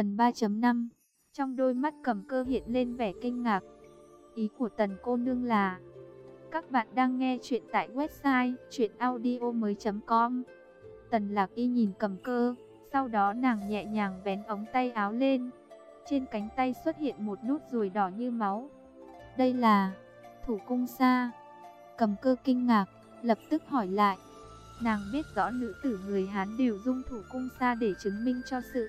Phần 3.5 Trong đôi mắt cầm cơ hiện lên vẻ kinh ngạc. Ý của tần cô nương là Các bạn đang nghe chuyện tại website chuyenaudio.com Tần lạc y nhìn cầm cơ, sau đó nàng nhẹ nhàng vén ống tay áo lên. Trên cánh tay xuất hiện một nút ruồi đỏ như máu. Đây là thủ cung sa. Cầm cơ kinh ngạc, lập tức hỏi lại. Nàng biết rõ nữ tử người Hán đều dung thủ cung sa để chứng minh cho sự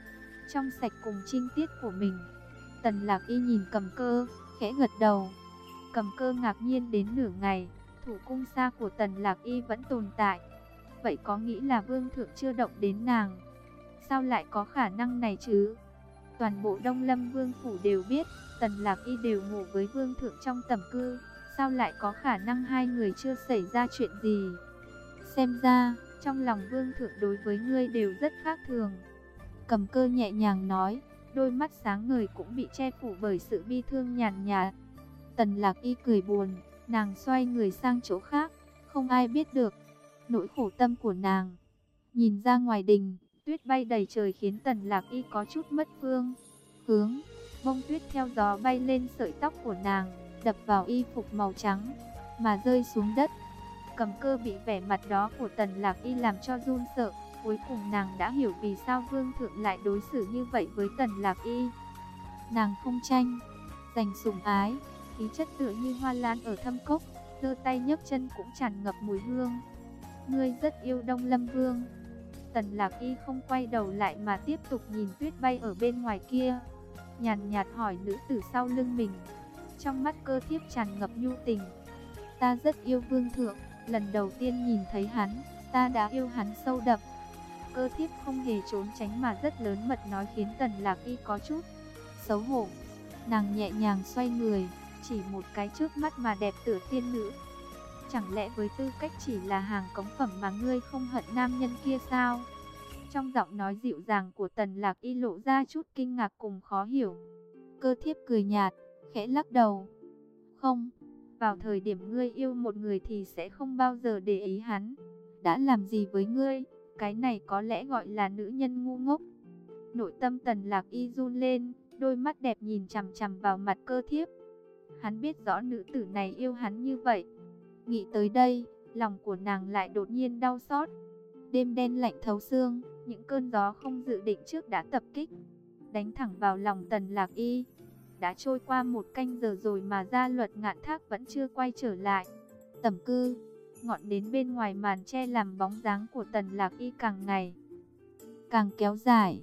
trong sạch cùng trinh tiết của mình. Tần lạc y nhìn cầm cơ, khẽ gật đầu. Cầm cơ ngạc nhiên đến nửa ngày, thủ cung xa của tần lạc y vẫn tồn tại. Vậy có nghĩ là vương thượng chưa động đến nàng? Sao lại có khả năng này chứ? Toàn bộ Đông Lâm Vương Phủ đều biết, tần lạc y đều ngủ với vương thượng trong tầm cư. Sao lại có khả năng hai người chưa xảy ra chuyện gì? Xem ra, trong lòng vương thượng đối với ngươi đều rất khác thường. Cầm cơ nhẹ nhàng nói, đôi mắt sáng ngời cũng bị che phủ bởi sự bi thương nhàn nhạt. Tần lạc y cười buồn, nàng xoay người sang chỗ khác, không ai biết được nỗi khổ tâm của nàng. Nhìn ra ngoài đình, tuyết bay đầy trời khiến tần lạc y có chút mất phương. Hướng, bông tuyết theo gió bay lên sợi tóc của nàng, đập vào y phục màu trắng, mà rơi xuống đất. Cầm cơ bị vẻ mặt đó của tần lạc y làm cho run sợ. Cuối cùng nàng đã hiểu vì sao vương thượng lại đối xử như vậy với tần lạc y. Nàng không tranh, dành sủng ái, khí chất tựa như hoa lan ở thâm cốc, giơ tay nhấc chân cũng tràn ngập mùi hương. Ngươi rất yêu Đông Lâm Vương. Tần Lạc Y không quay đầu lại mà tiếp tục nhìn tuyết bay ở bên ngoài kia. Nhàn nhạt hỏi nữ tử sau lưng mình. Trong mắt cơ thiếp tràn ngập nhu tình. Ta rất yêu Vương Thượng, lần đầu tiên nhìn thấy hắn, ta đã yêu hắn sâu đậm. Cơ thiếp không hề trốn tránh mà rất lớn mật nói khiến Tần Lạc Y có chút xấu hổ. Nàng nhẹ nhàng xoay người, chỉ một cái trước mắt mà đẹp tựa tiên nữ. Chẳng lẽ với tư cách chỉ là hàng cống phẩm mà ngươi không hận nam nhân kia sao? Trong giọng nói dịu dàng của Tần Lạc Y lộ ra chút kinh ngạc cùng khó hiểu. Cơ thiếp cười nhạt, khẽ lắc đầu. Không, vào thời điểm ngươi yêu một người thì sẽ không bao giờ để ý hắn. Đã làm gì với ngươi? Cái này có lẽ gọi là nữ nhân ngu ngốc. Nội tâm tần lạc y run lên, đôi mắt đẹp nhìn chằm chằm vào mặt cơ thiếp. Hắn biết rõ nữ tử này yêu hắn như vậy. Nghĩ tới đây, lòng của nàng lại đột nhiên đau xót. Đêm đen lạnh thấu xương, những cơn gió không dự định trước đã tập kích. Đánh thẳng vào lòng tần lạc y. Đã trôi qua một canh giờ rồi mà gia luật ngạn thác vẫn chưa quay trở lại. Tẩm cư ngọn đến bên ngoài màn che làm bóng dáng của tần lạc y càng ngày càng kéo dài.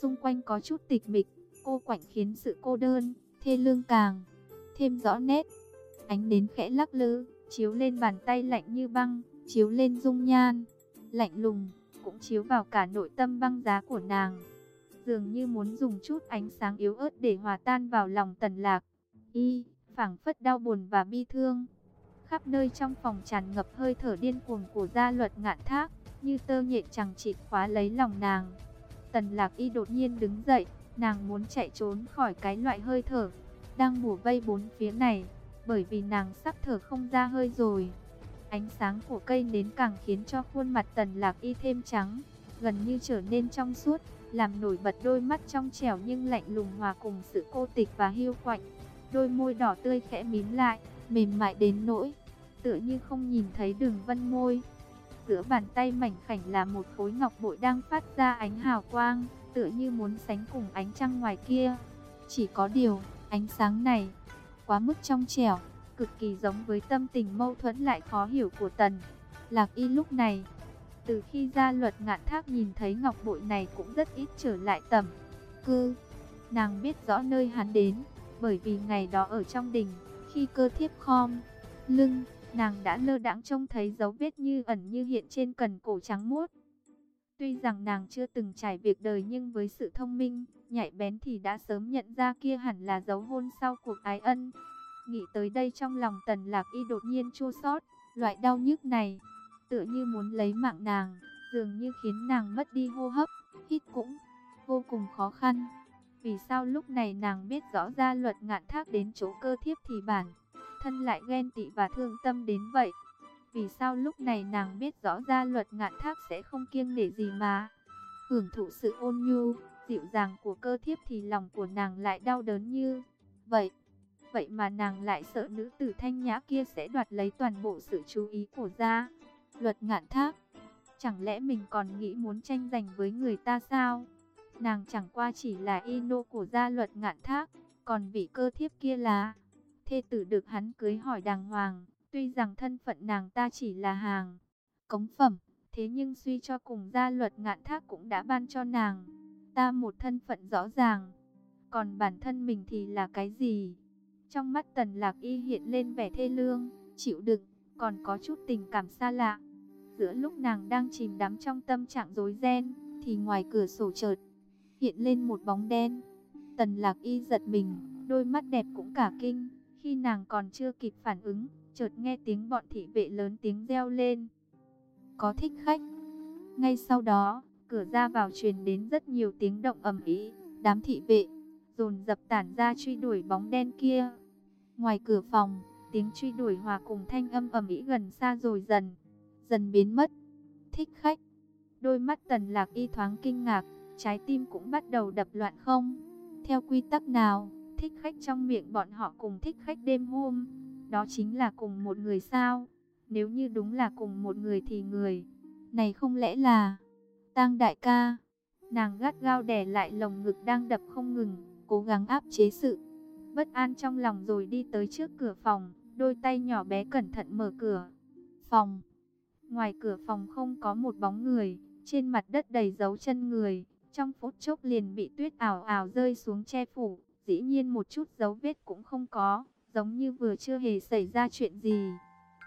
Xung quanh có chút tịch mịch, cô quạnh khiến sự cô đơn, thê lương càng thêm rõ nét. Ánh đến khẽ lắc lư, chiếu lên bàn tay lạnh như băng, chiếu lên dung nhan, lạnh lùng, cũng chiếu vào cả nội tâm băng giá của nàng. Dường như muốn dùng chút ánh sáng yếu ớt để hòa tan vào lòng tần lạc. Y, phảng phất đau buồn và bi thương. Khắp nơi trong phòng tràn ngập hơi thở điên cuồng của gia luật ngạn thác, như tơ nhện chẳng chịt khóa lấy lòng nàng. Tần lạc y đột nhiên đứng dậy, nàng muốn chạy trốn khỏi cái loại hơi thở, đang bùa vây bốn phía này, bởi vì nàng sắp thở không ra hơi rồi. Ánh sáng của cây nến càng khiến cho khuôn mặt tần lạc y thêm trắng, gần như trở nên trong suốt, làm nổi bật đôi mắt trong trẻo nhưng lạnh lùng hòa cùng sự cô tịch và hiu quạnh. Đôi môi đỏ tươi khẽ mím lại, mềm mại đến nỗi, tựa như không nhìn thấy đường vân môi. Giữa bàn tay mảnh khảnh là một khối ngọc bội đang phát ra ánh hào quang, tựa như muốn sánh cùng ánh trăng ngoài kia. Chỉ có điều, ánh sáng này, quá mức trong trẻo, cực kỳ giống với tâm tình mâu thuẫn lại khó hiểu của Tần. Lạc Y lúc này, từ khi ra luật ngạn thác nhìn thấy ngọc bội này cũng rất ít trở lại tầm. Cư, nàng biết rõ nơi hắn đến, bởi vì ngày đó ở trong đình, khi cơ thiếp khom, lưng, nàng đã lơ đãng trông thấy dấu vết như ẩn như hiện trên cần cổ trắng muốt. Tuy rằng nàng chưa từng trải việc đời nhưng với sự thông minh, nhạy bén thì đã sớm nhận ra kia hẳn là dấu hôn sau cuộc ái ân. Nghĩ tới đây trong lòng tần lạc y đột nhiên chua xót loại đau nhức này, tựa như muốn lấy mạng nàng, dường như khiến nàng mất đi hô hấp, hít cũng vô cùng khó khăn. Vì sao lúc này nàng biết rõ ra luật ngạn thác đến chỗ cơ thiếp thì bản thân lại ghen tị và thương tâm đến vậy? Vì sao lúc này nàng biết rõ ra luật ngạn thác sẽ không kiêng nể gì mà hưởng thụ sự ôn nhu, dịu dàng của cơ thiếp thì lòng của nàng lại đau đớn như vậy. Vậy mà nàng lại sợ nữ tử thanh nhã kia sẽ đoạt lấy toàn bộ sự chú ý của gia. Luật ngạn thác, chẳng lẽ mình còn nghĩ muốn tranh giành với người ta sao? Nàng chẳng qua chỉ là y nô của gia luật ngạn thác, còn vị cơ thiếp kia là thê tử được hắn cưới hỏi đàng hoàng. Tuy rằng thân phận nàng ta chỉ là hàng cống phẩm, thế nhưng suy cho cùng gia luật ngạn thác cũng đã ban cho nàng ta một thân phận rõ ràng. Còn bản thân mình thì là cái gì? Trong mắt tần lạc y hiện lên vẻ thê lương, chịu đựng, còn có chút tình cảm xa lạ. Giữa lúc nàng đang chìm đắm trong tâm trạng rối ren, thì ngoài cửa sổ chợt hiện lên một bóng đen. Tần lạc y giật mình, đôi mắt đẹp cũng cả kinh. Khi nàng còn chưa kịp phản ứng, chợt nghe tiếng bọn thị vệ lớn tiếng reo lên. Có thích khách. Ngay sau đó, cửa ra vào truyền đến rất nhiều tiếng động ầm ĩ, đám thị vệ dồn dập tản ra truy đuổi bóng đen kia. Ngoài cửa phòng, tiếng truy đuổi hòa cùng thanh âm ầm ĩ gần xa rồi dần dần biến mất. Thích khách. Đôi mắt Tần Lạc Y thoáng kinh ngạc, trái tim cũng bắt đầu đập loạn không. Theo quy tắc nào, thích khách trong miệng bọn họ cùng thích khách đêm hôm, đó chính là cùng một người sao? Nếu như đúng là cùng một người thì người này không lẽ là Tang đại ca, nàng gắt gao đè lại lồng ngực đang đập không ngừng, cố gắng áp chế sự bất an trong lòng rồi đi tới trước cửa phòng, đôi tay nhỏ bé cẩn thận mở cửa. Phòng. Ngoài cửa phòng không có một bóng người, trên mặt đất đầy dấu chân người, trong phút chốc liền bị tuyết ảo ảo rơi xuống che phủ, dĩ nhiên một chút dấu vết cũng không có, giống như vừa chưa hề xảy ra chuyện gì.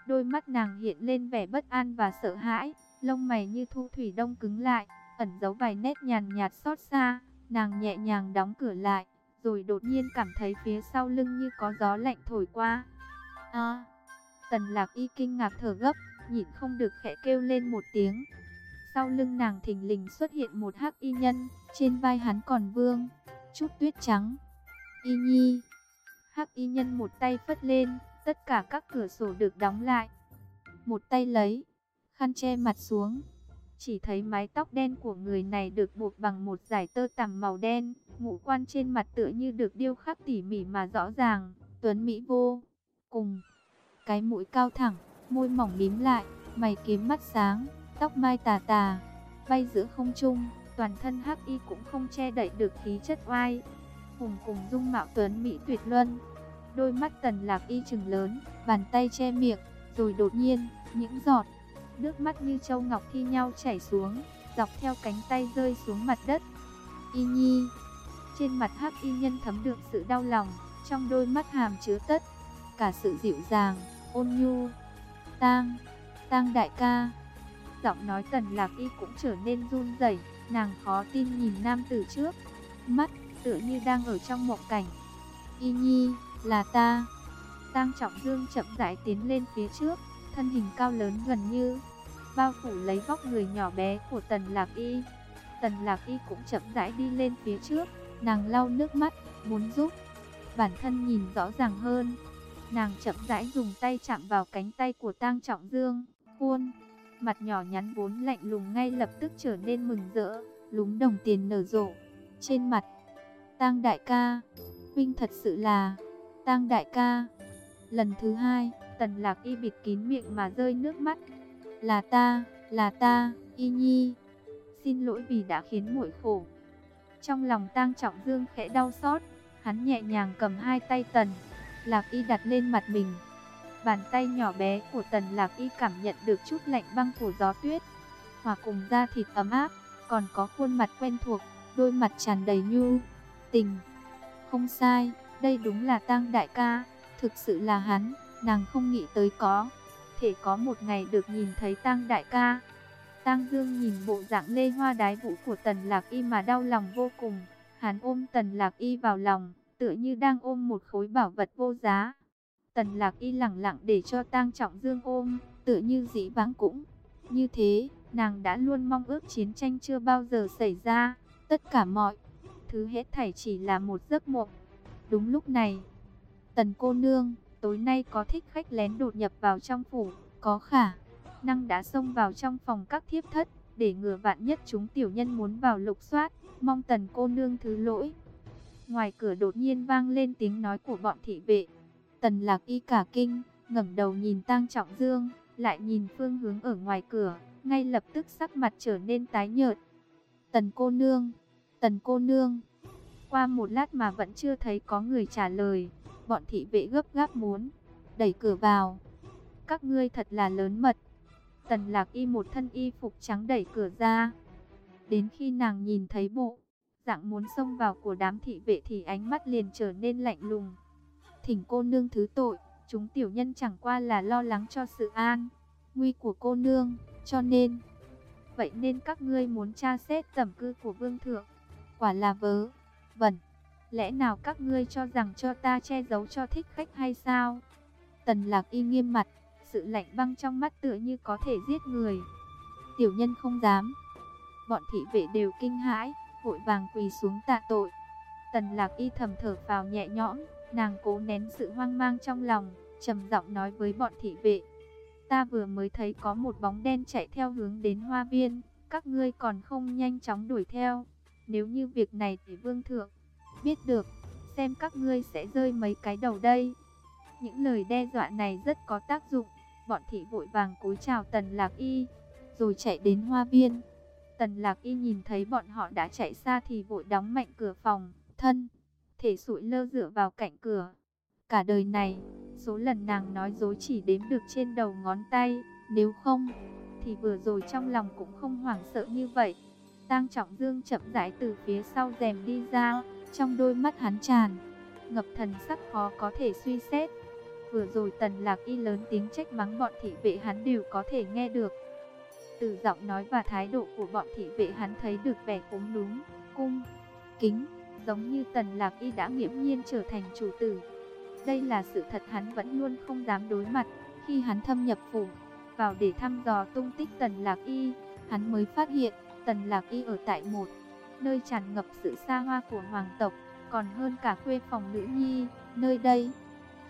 Đôi mắt nàng hiện lên vẻ bất an và sợ hãi, lông mày như thu thủy đông cứng lại, ẩn giấu vài nét nhàn nhạt xót xa, nàng nhẹ nhàng đóng cửa lại, rồi đột nhiên cảm thấy phía sau lưng như có gió lạnh thổi qua. A! tần Lạc Y kinh ngạc thở gấp, nhịn không được khẽ kêu lên một tiếng. Sau lưng nàng thình lình xuất hiện một hắc y nhân, trên vai hắn còn vương chút tuyết trắng. Y Nhi. Hắc y nhân một tay phất lên, tất cả các cửa sổ được đóng lại. Một tay lấy khăn che mặt xuống. Chỉ thấy mái tóc đen của người này được buộc bằng một dải tơ tằm màu đen, ngũ quan trên mặt tựa như được điêu khắc tỉ mỉ mà rõ ràng, tuấn mỹ vô cùng. Cái mũi cao thẳng, môi mỏng mím lại, mày kiếm mắt sáng, tóc mai tà tà, bay giữa không trung, toàn thân hắc y cũng không che đậy được khí chất oai. Hùng cùng dung mạo tuấn mỹ tuyệt luân. Đôi mắt tần lạc y trừng lớn, bàn tay che miệng, rồi đột nhiên, những giọt Nước mắt như châu ngọc thi nhau chảy xuống, dọc theo cánh tay rơi xuống mặt đất. Y Nhi, trên mặt hắc y nhân thấm được sự đau lòng, trong đôi mắt hàm chứa tất cả sự dịu dàng, ôn nhu. Tang, Tang đại ca. Giọng nói Tần Lạc Y cũng trở nên run rẩy, nàng khó tin nhìn nam tử trước, mắt tựa như đang ở trong mộng cảnh. Y Nhi, là ta. Tang Trọng Dương chậm rãi tiến lên phía trước, thân hình cao lớn gần như bao phủ lấy vóc người nhỏ bé của Tần Lạc Y. Tần Lạc Y cũng chậm rãi đi lên phía trước, nàng lau nước mắt, muốn giúp bản thân nhìn rõ ràng hơn. Nàng chậm rãi dùng tay chạm vào cánh tay của Tang Trọng Dương, khuôn mặt nhỏ nhắn vốn lạnh lùng ngay lập tức trở nên mừng rỡ, lúng đồng tiền nở rộ. Trên mặt, Tang đại ca, huynh thật sự là Tang đại ca. Lần thứ hai, Tần Lạc Y bịt kín miệng mà rơi nước mắt. Là ta, là ta, Y Nhi. Xin lỗi vì đã khiến muội khổ. Trong lòng tang trọng dương khẽ đau xót, hắn nhẹ nhàng cầm hai tay tần. Lạc Y đặt lên mặt mình. Bàn tay nhỏ bé của tần Lạc Y cảm nhận được chút lạnh băng của gió tuyết. Hòa cùng da thịt ấm áp, còn có khuôn mặt quen thuộc, đôi mặt tràn đầy nhu, tình. Không sai, đây đúng là tang đại ca, thực sự là hắn, nàng không nghĩ tới có thể có một ngày được nhìn thấy tang đại ca. tang Dương nhìn bộ dạng lê hoa đái vũ của Tần Lạc Y mà đau lòng vô cùng. Hắn ôm Tần Lạc Y vào lòng, tựa như đang ôm một khối bảo vật vô giá. Tần Lạc Y lặng lặng để cho tang Trọng Dương ôm, tựa như dĩ vãng cũng. Như thế, nàng đã luôn mong ước chiến tranh chưa bao giờ xảy ra. Tất cả mọi thứ hết thảy chỉ là một giấc mộng. Đúng lúc này, Tần cô nương tối nay có thích khách lén đột nhập vào trong phủ, có khả năng đã xông vào trong phòng các thiếp thất, để ngừa vạn nhất chúng tiểu nhân muốn vào lục soát, mong tần cô nương thứ lỗi. Ngoài cửa đột nhiên vang lên tiếng nói của bọn thị vệ. Tần lạc y cả kinh, ngẩng đầu nhìn tang trọng dương, lại nhìn phương hướng ở ngoài cửa, ngay lập tức sắc mặt trở nên tái nhợt. Tần cô nương, tần cô nương. Qua một lát mà vẫn chưa thấy có người trả lời, bọn thị vệ gấp gáp muốn đẩy cửa vào. Các ngươi thật là lớn mật. Tần lạc y một thân y phục trắng đẩy cửa ra. Đến khi nàng nhìn thấy bộ, dạng muốn xông vào của đám thị vệ thì ánh mắt liền trở nên lạnh lùng. Thỉnh cô nương thứ tội, chúng tiểu nhân chẳng qua là lo lắng cho sự an, nguy của cô nương, cho nên... Vậy nên các ngươi muốn tra xét tẩm cư của vương thượng, quả là vớ, vẩn. Lẽ nào các ngươi cho rằng cho ta che giấu cho thích khách hay sao? Tần lạc y nghiêm mặt, sự lạnh băng trong mắt tựa như có thể giết người. Tiểu nhân không dám. Bọn thị vệ đều kinh hãi, vội vàng quỳ xuống tạ tội. Tần lạc y thầm thở vào nhẹ nhõm, nàng cố nén sự hoang mang trong lòng, trầm giọng nói với bọn thị vệ. Ta vừa mới thấy có một bóng đen chạy theo hướng đến hoa viên, các ngươi còn không nhanh chóng đuổi theo. Nếu như việc này thì vương thượng biết được, xem các ngươi sẽ rơi mấy cái đầu đây. Những lời đe dọa này rất có tác dụng, bọn thị vội vàng cúi chào Tần Lạc Y, rồi chạy đến hoa viên. Tần Lạc Y nhìn thấy bọn họ đã chạy xa thì vội đóng mạnh cửa phòng, thân, thể sụi lơ dựa vào cạnh cửa. Cả đời này, số lần nàng nói dối chỉ đếm được trên đầu ngón tay, nếu không, thì vừa rồi trong lòng cũng không hoảng sợ như vậy. Tang Trọng Dương chậm rãi từ phía sau rèm đi ra, trong đôi mắt hắn tràn, ngập thần sắc khó có thể suy xét. Vừa rồi tần lạc y lớn tiếng trách mắng bọn thị vệ hắn đều có thể nghe được. Từ giọng nói và thái độ của bọn thị vệ hắn thấy được vẻ cúng đúng, cung, kính, giống như tần lạc y đã nghiễm nhiên trở thành chủ tử. Đây là sự thật hắn vẫn luôn không dám đối mặt, khi hắn thâm nhập phủ, vào để thăm dò tung tích tần lạc y, hắn mới phát hiện, tần lạc y ở tại một nơi tràn ngập sự xa hoa của hoàng tộc, còn hơn cả khuê phòng nữ nhi, nơi đây,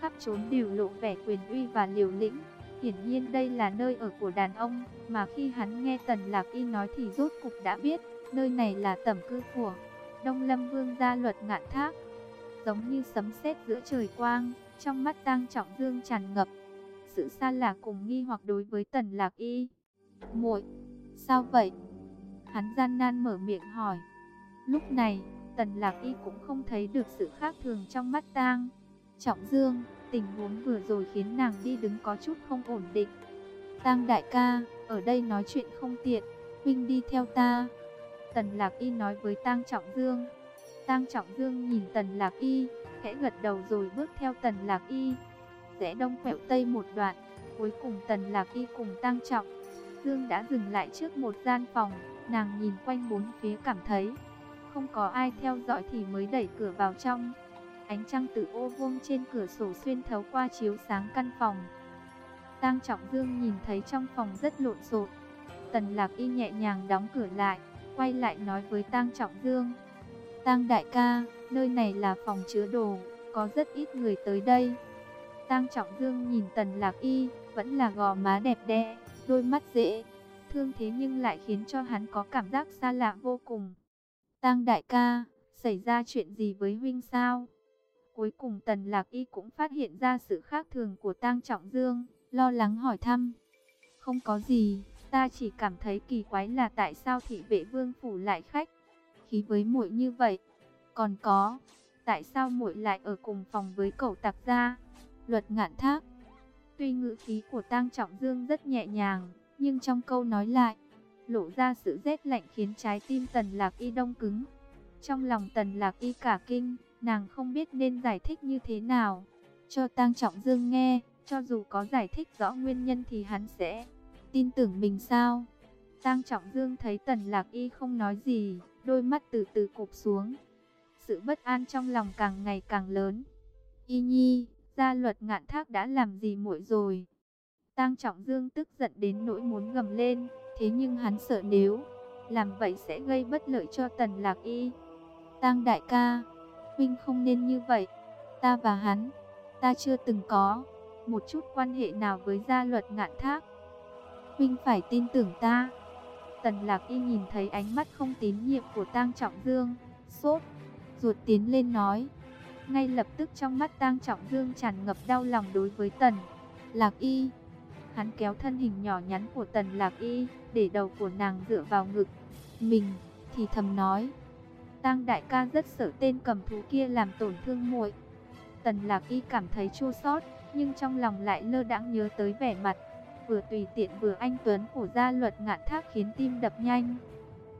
khắp trốn đều lộ vẻ quyền uy và liều lĩnh. Hiển nhiên đây là nơi ở của đàn ông, mà khi hắn nghe Tần Lạc Y nói thì rốt cục đã biết, nơi này là tẩm cư của Đông Lâm Vương gia luật ngạn thác. Giống như sấm sét giữa trời quang, trong mắt Tang Trọng Dương tràn ngập sự xa lạ cùng nghi hoặc đối với Tần Lạc Y. "Muội, sao vậy?" Hắn gian nan mở miệng hỏi. Lúc này, Tần Lạc Y cũng không thấy được sự khác thường trong mắt Tang Trọng Dương, tình huống vừa rồi khiến nàng đi đứng có chút không ổn định. Tang đại ca, ở đây nói chuyện không tiện, huynh đi theo ta. Tần Lạc Y nói với Tang Trọng Dương. Tang Trọng Dương nhìn Tần Lạc Y, khẽ gật đầu rồi bước theo Tần Lạc Y. Rẽ đông quẹo tây một đoạn, cuối cùng Tần Lạc Y cùng Tang Trọng Dương đã dừng lại trước một gian phòng, nàng nhìn quanh bốn phía cảm thấy không có ai theo dõi thì mới đẩy cửa vào trong. Ánh trăng từ ô vuông trên cửa sổ xuyên thấu qua chiếu sáng căn phòng. Tang Trọng Dương nhìn thấy trong phòng rất lộn xộn. Tần Lạc Y nhẹ nhàng đóng cửa lại, quay lại nói với Tang Trọng Dương. Tang đại ca, nơi này là phòng chứa đồ, có rất ít người tới đây. Tang Trọng Dương nhìn Tần Lạc Y, vẫn là gò má đẹp đẽ, đôi mắt dễ, thương thế nhưng lại khiến cho hắn có cảm giác xa lạ vô cùng. Tang đại ca, xảy ra chuyện gì với huynh sao? Cuối cùng Tần Lạc Y cũng phát hiện ra sự khác thường của Tang Trọng Dương, lo lắng hỏi thăm. Không có gì, ta chỉ cảm thấy kỳ quái là tại sao thị vệ vương phủ lại khách khí với muội như vậy. Còn có, tại sao muội lại ở cùng phòng với cậu tạc gia? Luật ngạn thác. Tuy ngữ khí của Tang Trọng Dương rất nhẹ nhàng, nhưng trong câu nói lại, lộ ra sự rét lạnh khiến trái tim Tần Lạc Y đông cứng. Trong lòng Tần Lạc Y cả kinh, nàng không biết nên giải thích như thế nào. Cho Tang Trọng Dương nghe, cho dù có giải thích rõ nguyên nhân thì hắn sẽ tin tưởng mình sao? Tang Trọng Dương thấy Tần Lạc Y không nói gì, đôi mắt từ từ cụp xuống. Sự bất an trong lòng càng ngày càng lớn. Y Nhi, gia luật ngạn thác đã làm gì muội rồi? Tang Trọng Dương tức giận đến nỗi muốn gầm lên, thế nhưng hắn sợ nếu làm vậy sẽ gây bất lợi cho Tần Lạc Y. Tang đại ca, huynh không nên như vậy. Ta và hắn, ta chưa từng có một chút quan hệ nào với gia luật ngạn thác. Huynh phải tin tưởng ta. Tần Lạc Y nhìn thấy ánh mắt không tín nhiệm của Tang Trọng Dương, sốt, ruột tiến lên nói. Ngay lập tức trong mắt Tang Trọng Dương tràn ngập đau lòng đối với Tần Lạc Y. Hắn kéo thân hình nhỏ nhắn của Tần Lạc Y, để đầu của nàng dựa vào ngực. Mình, thì thầm nói. Tang đại ca rất sợ tên cầm thú kia làm tổn thương muội. Tần Lạc Y cảm thấy chua xót, nhưng trong lòng lại lơ đãng nhớ tới vẻ mặt vừa tùy tiện vừa anh tuấn của gia luật ngạn thác khiến tim đập nhanh.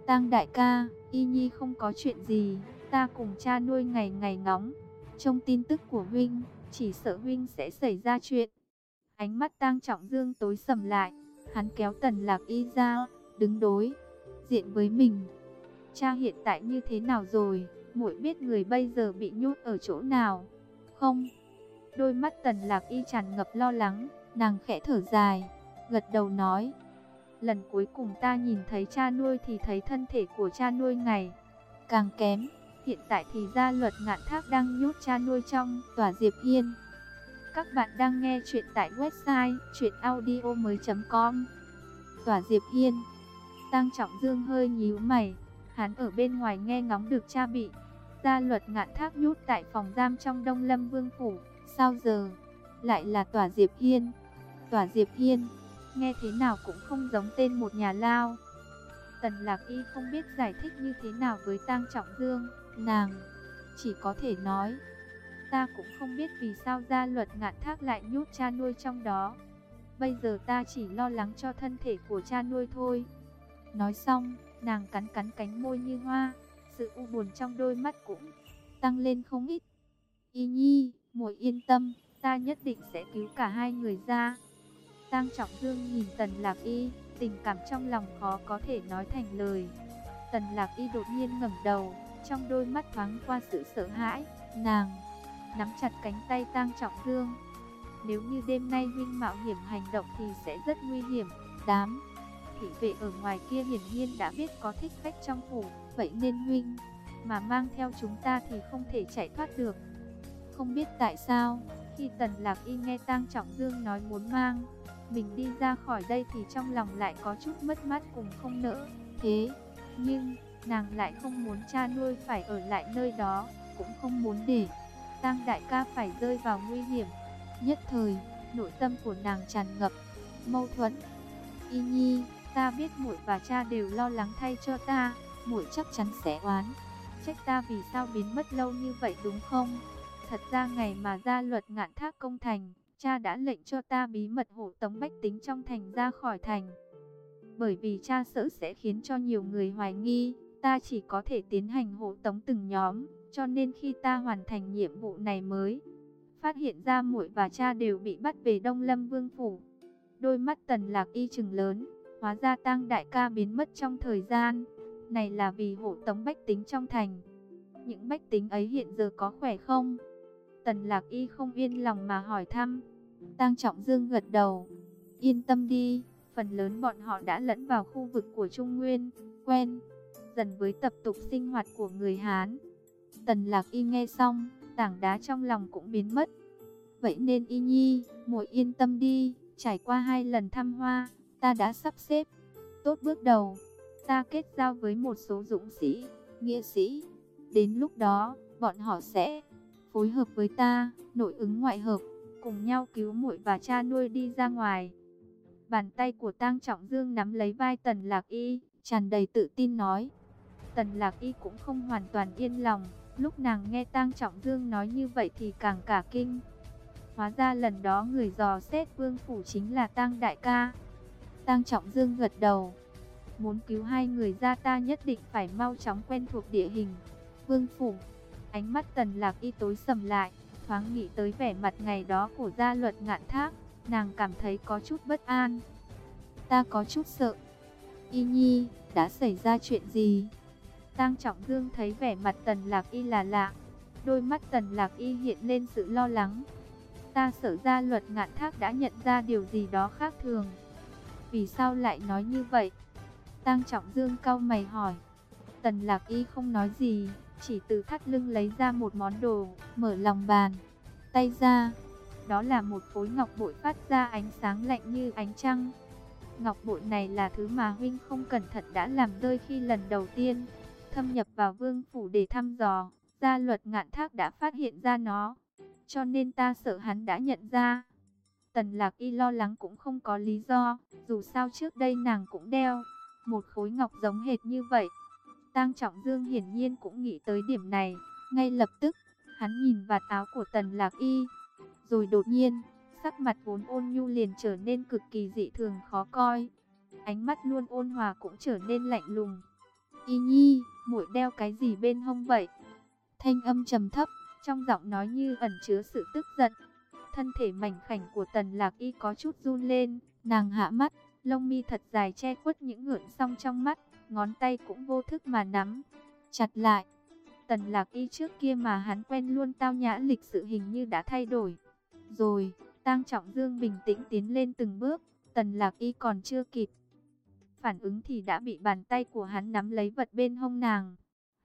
Tang đại ca, Y Nhi không có chuyện gì, ta cùng cha nuôi ngày ngày ngóng. Trong tin tức của huynh, chỉ sợ huynh sẽ xảy ra chuyện. Ánh mắt Tang Trọng Dương tối sầm lại, hắn kéo Tần Lạc Y ra, đứng đối diện với mình. Cha hiện tại như thế nào rồi? Muội biết người bây giờ bị nhốt ở chỗ nào? Không. Đôi mắt Tần Lạc Y tràn ngập lo lắng, nàng khẽ thở dài, gật đầu nói: "Lần cuối cùng ta nhìn thấy cha nuôi thì thấy thân thể của cha nuôi ngày càng kém, hiện tại thì gia luật ngạn thác đang nhốt cha nuôi trong tòa Diệp Hiên." Các bạn đang nghe chuyện tại website chuyenaudio.com Tòa Diệp Hiên Tăng Trọng Dương hơi nhíu mày, hắn ở bên ngoài nghe ngóng được cha bị gia luật ngạn thác nhốt tại phòng giam trong Đông Lâm Vương Phủ, sao giờ lại là tòa Diệp Hiên? Tòa Diệp Hiên, nghe thế nào cũng không giống tên một nhà lao. Tần Lạc Y không biết giải thích như thế nào với Tang Trọng Dương, nàng chỉ có thể nói, ta cũng không biết vì sao gia luật ngạn thác lại nhốt cha nuôi trong đó. Bây giờ ta chỉ lo lắng cho thân thể của cha nuôi thôi. Nói xong, nàng cắn cắn cánh môi như hoa, sự u buồn trong đôi mắt cũng tăng lên không ít. Y Nhi, muội yên tâm, ta nhất định sẽ cứu cả hai người ra. Tang Trọng Dương nhìn Tần Lạc Y, tình cảm trong lòng khó có thể nói thành lời. Tần Lạc Y đột nhiên ngẩng đầu, trong đôi mắt thoáng qua sự sợ hãi, nàng nắm chặt cánh tay Tang Trọng Dương. Nếu như đêm nay huynh mạo hiểm hành động thì sẽ rất nguy hiểm. Đám thị vệ ở ngoài kia hiển nhiên đã biết có thích khách trong phủ, vậy nên huynh mà mang theo chúng ta thì không thể chạy thoát được. Không biết tại sao, khi Tần Lạc Y nghe Tang Trọng Dương nói muốn mang mình đi ra khỏi đây thì trong lòng lại có chút mất mát cùng không nỡ. Thế, nhưng nàng lại không muốn cha nuôi phải ở lại nơi đó, cũng không muốn để Tang đại ca phải rơi vào nguy hiểm. Nhất thời, nội tâm của nàng tràn ngập mâu thuẫn. Y Nhi, ta biết muội và cha đều lo lắng thay cho ta, muội chắc chắn sẽ oán. Trách ta vì sao biến mất lâu như vậy đúng không? Thật ra ngày mà ra luật ngạn thác công thành, cha đã lệnh cho ta bí mật hộ tống bách tính trong thành ra khỏi thành. Bởi vì cha sợ sẽ khiến cho nhiều người hoài nghi, ta chỉ có thể tiến hành hộ tống từng nhóm, cho nên khi ta hoàn thành nhiệm vụ này mới phát hiện ra muội và cha đều bị bắt về Đông Lâm Vương phủ. Đôi mắt Tần Lạc Y trừng lớn, hóa ra Tang đại ca biến mất trong thời gian này là vì hộ tống bách tính trong thành. Những bách tính ấy hiện giờ có khỏe không? Tần Lạc Y không yên lòng mà hỏi thăm. Tang Trọng Dương gật đầu. Yên tâm đi, phần lớn bọn họ đã lẫn vào khu vực của Trung Nguyên, quen dần với tập tục sinh hoạt của người Hán. Tần Lạc Y nghe xong, tảng đá trong lòng cũng biến mất. Vậy nên Y Nhi, muội yên tâm đi, trải qua hai lần thăm hoa, ta đã sắp xếp tốt bước đầu. Ta kết giao với một số dũng sĩ, nghĩa sĩ. Đến lúc đó, bọn họ sẽ phối hợp với ta, nội ứng ngoại hợp, cùng nhau cứu muội và cha nuôi đi ra ngoài. Bàn tay của Tang Trọng Dương nắm lấy vai Tần Lạc Y, tràn đầy tự tin nói. Tần Lạc Y cũng không hoàn toàn yên lòng, lúc nàng nghe Tang Trọng Dương nói như vậy thì càng cả kinh. Hóa ra lần đó người dò xét vương phủ chính là Tang Đại ca. Tang Trọng Dương gật đầu. Muốn cứu hai người ra ta nhất định phải mau chóng quen thuộc địa hình. Vương phủ, ánh mắt Tần Lạc Y tối sầm lại, thoáng nghĩ tới vẻ mặt ngày đó của gia luật ngạn thác, nàng cảm thấy có chút bất an. Ta có chút sợ. Y Nhi, đã xảy ra chuyện gì? Tang Trọng Dương thấy vẻ mặt Tần Lạc Y là lạ, đôi mắt Tần Lạc Y hiện lên sự lo lắng. Ta sợ gia luật ngạn thác đã nhận ra điều gì đó khác thường. Vì sao lại nói như vậy? Tang Trọng Dương cau mày hỏi. Tần Lạc Y không nói gì, chỉ từ thắt lưng lấy ra một món đồ, mở lòng bàn, tay ra. Đó là một khối ngọc bội phát ra ánh sáng lạnh như ánh trăng. Ngọc bội này là thứ mà huynh không cẩn thận đã làm rơi khi lần đầu tiên thâm nhập vào vương phủ để thăm dò. Gia luật ngạn thác đã phát hiện ra nó, cho nên ta sợ hắn đã nhận ra. Tần lạc y lo lắng cũng không có lý do, dù sao trước đây nàng cũng đeo một khối ngọc giống hệt như vậy. Tang Trọng Dương hiển nhiên cũng nghĩ tới điểm này, ngay lập tức, hắn nhìn vạt áo của Tần Lạc Y, rồi đột nhiên, sắc mặt vốn ôn nhu liền trở nên cực kỳ dị thường khó coi. Ánh mắt luôn ôn hòa cũng trở nên lạnh lùng. Y Nhi, muội đeo cái gì bên hông vậy? Thanh âm trầm thấp, trong giọng nói như ẩn chứa sự tức giận. Thân thể mảnh khảnh của Tần Lạc Y có chút run lên, nàng hạ mắt, lông mi thật dài che khuất những ngượng song trong mắt, ngón tay cũng vô thức mà nắm chặt lại. Tần lạc y trước kia mà hắn quen luôn tao nhã lịch sự hình như đã thay đổi. Rồi, Tang Trọng Dương bình tĩnh tiến lên từng bước, tần lạc y còn chưa kịp. Phản ứng thì đã bị bàn tay của hắn nắm lấy vật bên hông nàng.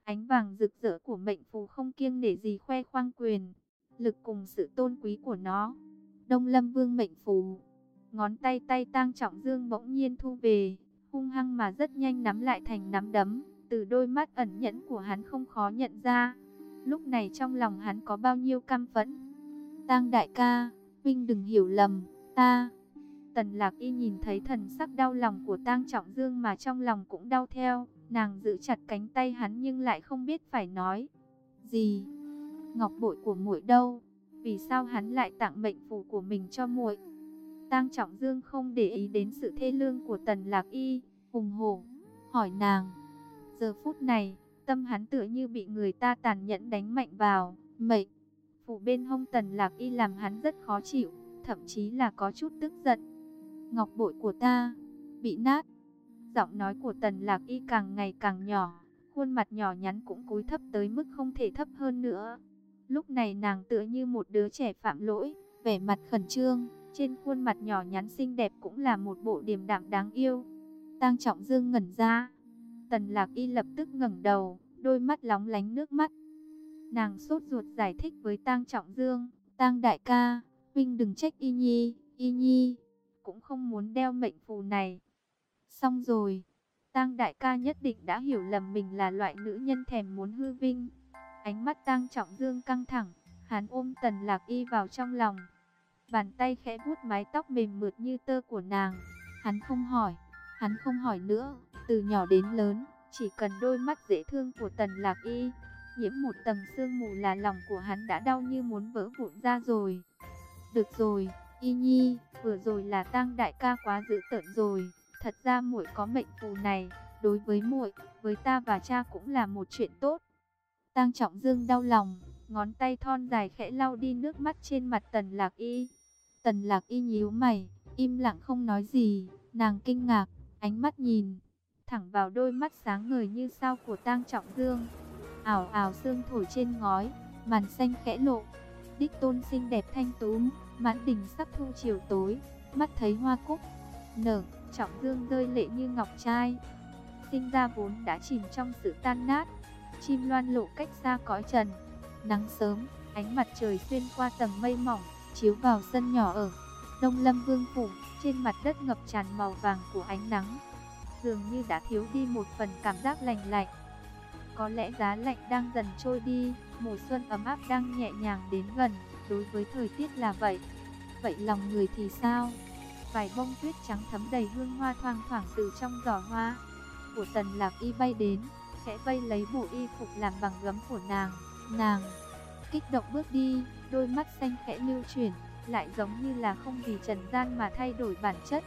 Ánh vàng rực rỡ của mệnh phù không kiêng để gì khoe khoang quyền, lực cùng sự tôn quý của nó. Đông Lâm Vương mệnh phù. Ngón tay tay Tang Trọng Dương bỗng nhiên thu về, hung hăng mà rất nhanh nắm lại thành nắm đấm. Từ đôi mắt ẩn nhẫn của hắn không khó nhận ra. Lúc này trong lòng hắn có bao nhiêu căm phẫn. Tang đại ca, huynh đừng hiểu lầm, ta. Tần lạc y nhìn thấy thần sắc đau lòng của Tang Trọng Dương mà trong lòng cũng đau theo. Nàng giữ chặt cánh tay hắn nhưng lại không biết phải nói. Gì? Ngọc bội của muội đâu? Vì sao hắn lại tặng mệnh phù của mình cho muội? Tang Trọng Dương không để ý đến sự thê lương của Tần Lạc Y, hùng hổ, hỏi nàng. Giờ phút này, tâm hắn tựa như bị người ta tàn nhẫn đánh mạnh vào, mệnh. Phủ bên hông Tần Lạc Y làm hắn rất khó chịu, thậm chí là có chút tức giận. Ngọc bội của ta, bị nát. Giọng nói của Tần Lạc Y càng ngày càng nhỏ, khuôn mặt nhỏ nhắn cũng cúi thấp tới mức không thể thấp hơn nữa. Lúc này nàng tựa như một đứa trẻ phạm lỗi, vẻ mặt khẩn trương, trên khuôn mặt nhỏ nhắn xinh đẹp cũng là một bộ điềm đạm đáng yêu. Tang Trọng Dương ngẩn ra. Tần Lạc Y lập tức ngẩng đầu, đôi mắt lóng lánh nước mắt. Nàng sốt ruột giải thích với Tang Trọng Dương, "Tang đại ca, huynh đừng trách Y Nhi, Y Nhi cũng không muốn đeo mệnh phù này." Xong rồi, Tang đại ca nhất định đã hiểu lầm mình là loại nữ nhân thèm muốn hư vinh. Ánh mắt Tang Trọng Dương căng thẳng, hắn ôm Tần Lạc Y vào trong lòng. Bàn tay khẽ vuốt mái tóc mềm mượt như tơ của nàng. Hắn không hỏi, hắn không hỏi nữa, từ nhỏ đến lớn, chỉ cần đôi mắt dễ thương của Tần Lạc Y, nhiễm một tầng sương mù là lòng của hắn đã đau như muốn vỡ vụn ra rồi. Được rồi, Y Nhi, vừa rồi là tang đại ca quá dữ tợn rồi, thật ra muội có mệnh phù này, đối với muội, với ta và cha cũng là một chuyện tốt. Tang Trọng Dương đau lòng, ngón tay thon dài khẽ lau đi nước mắt trên mặt Tần Lạc Y. Tần lạc y nhíu mày, im lặng không nói gì, nàng kinh ngạc, ánh mắt nhìn, thẳng vào đôi mắt sáng ngời như sao của tang trọng dương. Ảo ảo sương thổi trên ngói, màn xanh khẽ lộ, đích tôn xinh đẹp thanh túm, mãn đỉnh sắc thu chiều tối, mắt thấy hoa cúc, nở, trọng dương rơi lệ như ngọc trai. Sinh ra vốn đã chìm trong sự tan nát, chim loan lộ cách xa cõi trần, nắng sớm, ánh mặt trời xuyên qua tầng mây mỏng, chiếu vào sân nhỏ ở Đông Lâm Vương Phủ, trên mặt đất ngập tràn màu vàng của ánh nắng. Dường như đã thiếu đi một phần cảm giác lành lạnh. Có lẽ giá lạnh đang dần trôi đi, mùa xuân ấm áp đang nhẹ nhàng đến gần, đối với thời tiết là vậy. Vậy lòng người thì sao? Vài bông tuyết trắng thấm đầy hương hoa thoang thoảng từ trong giỏ hoa của tần lạc y bay đến, khẽ vây lấy bộ y phục làm bằng gấm của nàng. Nàng kích động bước đi, đôi mắt xanh khẽ lưu chuyển, lại giống như là không vì trần gian mà thay đổi bản chất.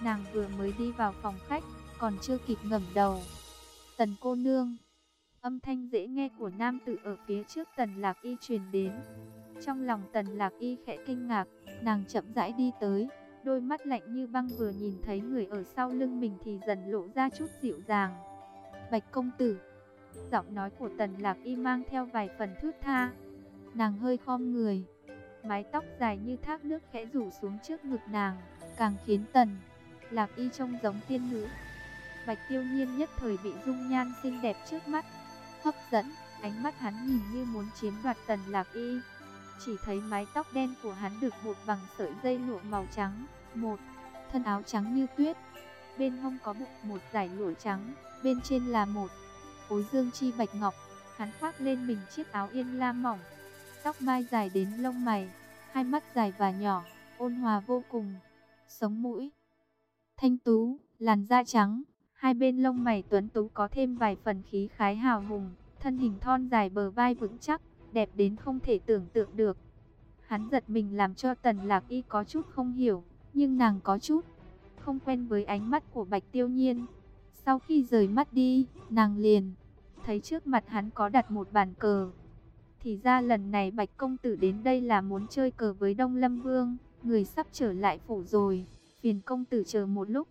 Nàng vừa mới đi vào phòng khách, còn chưa kịp ngẩng đầu. Tần cô nương, âm thanh dễ nghe của nam tử ở phía trước tần lạc y truyền đến. Trong lòng tần lạc y khẽ kinh ngạc, nàng chậm rãi đi tới, đôi mắt lạnh như băng vừa nhìn thấy người ở sau lưng mình thì dần lộ ra chút dịu dàng. Bạch công tử, giọng nói của tần lạc y mang theo vài phần thướt tha, Nàng hơi khom người, mái tóc dài như thác nước khẽ rủ xuống trước ngực nàng, càng khiến Tần Lạc Y trông giống tiên nữ. Bạch Tiêu Nhiên nhất thời bị dung nhan xinh đẹp trước mắt hấp dẫn, ánh mắt hắn nhìn như muốn chiếm đoạt Tần Lạc Y. Chỉ thấy mái tóc đen của hắn được buộc bằng sợi dây lụa màu trắng, một thân áo trắng như tuyết, bên hông có bụng một dải lụa trắng, bên trên là một khối dương chi bạch ngọc. Hắn khoác lên mình chiếc áo yên lam mỏng, tóc mai dài đến lông mày, hai mắt dài và nhỏ, ôn hòa vô cùng, sống mũi thanh tú, làn da trắng, hai bên lông mày tuấn tú có thêm vài phần khí khái hào hùng, thân hình thon dài bờ vai vững chắc, đẹp đến không thể tưởng tượng được. Hắn giật mình làm cho Tần Lạc Y có chút không hiểu, nhưng nàng có chút không quen với ánh mắt của Bạch Tiêu Nhiên. Sau khi rời mắt đi, nàng liền thấy trước mặt hắn có đặt một bàn cờ. Thì ra lần này Bạch Công Tử đến đây là muốn chơi cờ với Đông Lâm Vương, người sắp trở lại phủ rồi, phiền Công Tử chờ một lúc.